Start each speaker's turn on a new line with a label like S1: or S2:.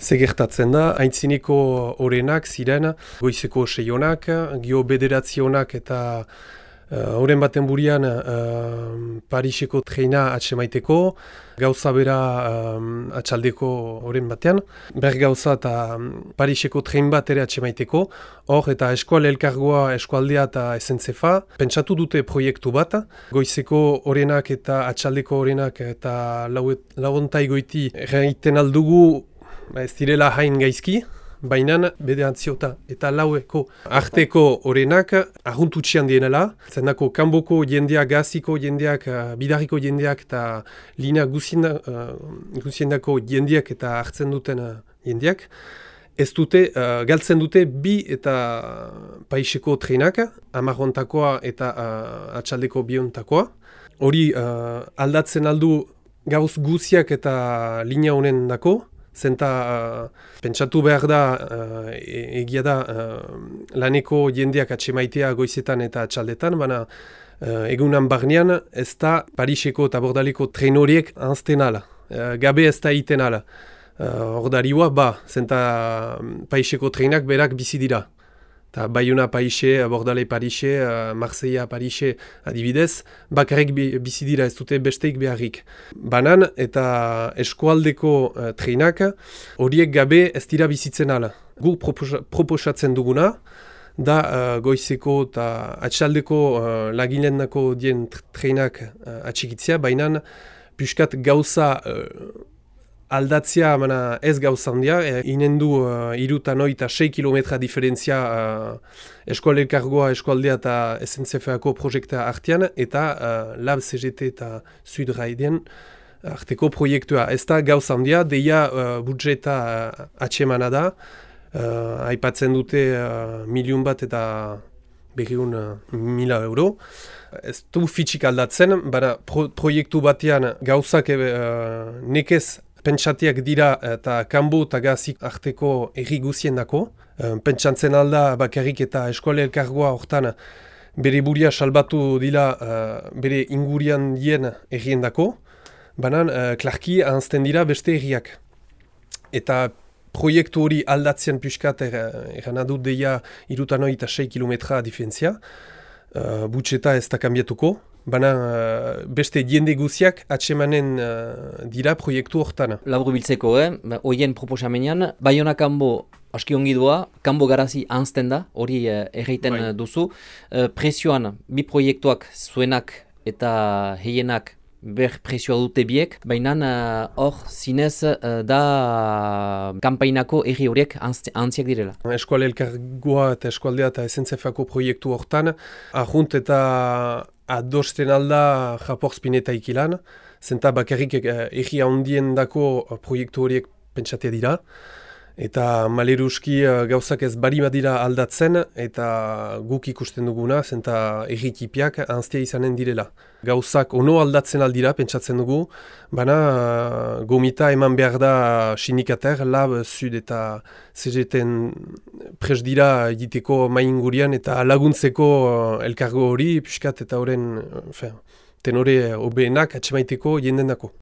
S1: Zegertatzen da, haintzineko orenak ziren, goizeko seionak, gio bederatzionak eta uh, baten burian uh, Pariseko treina atsemaiteko, gauza bera um, atxaldeko horren batean. Ber gauza eta um, Pariseko trein bat ere atsemaiteko. Hor eta eskual elkargoa eskualdea eta esentzefa. Pentsatu dute proiektu bat. Goizeko horrenak eta atxaldeko horrenak eta lauontai goiti erraiten aldugu ez direla hain gaizki. Baina bede antziota eta laueko arteko orenak ahuntutxian dienela. Zendako kanboko jendeak, gaziko jendeak, uh, bidariko jendeak eta linea guziendako uh, jendeak eta hartzen duten uh, jendeak. Ez dute, uh, galtzen dute bi eta paiseko trenak, amarrontakoa eta uh, atxaldeko biontakoa. Hori uh, aldatzen aldu gauz guziak eta linea honen dako zenta uh, pentsatu behar da uh, egia da uh, laneko jendeak atxemaitea goizetan eta atxaldetan, baina uh, egunan barnean ez da Pariseko eta Bordaleko tren horiek anzten ala, uh, gabe ez da iten ala. Uh, ba, zenta Pariseko trenak berak bizi dira. Ta Bayona Parise, Bordale Parise, uh, Marseilla Parise adibidez, bakarrik bizi dira ez dute besteik beharrik. Banan eta eskualdeko uh, treinak horiek gabe ez dira bizitzen ala. Gu proposatzen duguna, da uh, goizeko eta atxaldeko uh, laginendako dien treinak uh, atxikitzea, baina piskat gauza aldatzea mana ez gauza handia, e, inen du uh, iruta noita 6 kilometra diferentzia uh, eskualelkargoa, eskualdea eta SNCF-ako projekta artean, eta uh, Lab CGT eta Sud arteko proiektua. Ez da gauza handia, deia uh, budjeta uh, atxemana da, uh, aipatzen dute uh, miliun bat eta berriun uh, mila euro. Ez du fitxik aldatzen, bara pro proiektu batean gauzak uh, nekez pentsatiak dira eta kanbo eta gazik arteko erri guzien dako. Pentsatzen alda bakarrik eta eskola elkargoa hortan bere buria salbatu dila uh, bere ingurian dien errien dako. Banan, klarki ahanzten dira beste erriak. Eta proiektu hori aldatzen erran er, adut deia irutanoi eta 6 kilometra difentzia. Uh, Butxeta ez da kambiatuko. Baina uh, beste jende guziak atsemanen uh, dira proiektu hortan.
S2: Labru biltzeko, eh? Ba, oien proposamenean, Bayona kanbo aski ongi doa, kanbo garazi anzten da, hori uh, erreiten bai. duzu. Uh, presioan, bi proiektuak zuenak eta heienak ber presioa dute biek, baina hor uh, zinez uh, da kampainako erri horiek antziak direla.
S1: Eskuale elkargoa eta eskualdea eta esentzefako proiektu hortan, ahunt eta adosten alda japor spineta ikilan, zenta bakarrik eh, erri handien dako eh, proiektu horiek pentsatea dira, eta maleruski eh, gauzak ez bari badira aldatzen, eta guk ikusten duguna, zenta erri kipiak anztia izanen direla. Gauzak ono aldatzen aldira, pentsatzen dugu, baina gomita eman behar da sinikater, lab, sud eta zerreten pres dira egiteko maingurian eta laguntzeko elkargo hori, piskat eta horren tenore obeenak atxemaiteko jenden dako.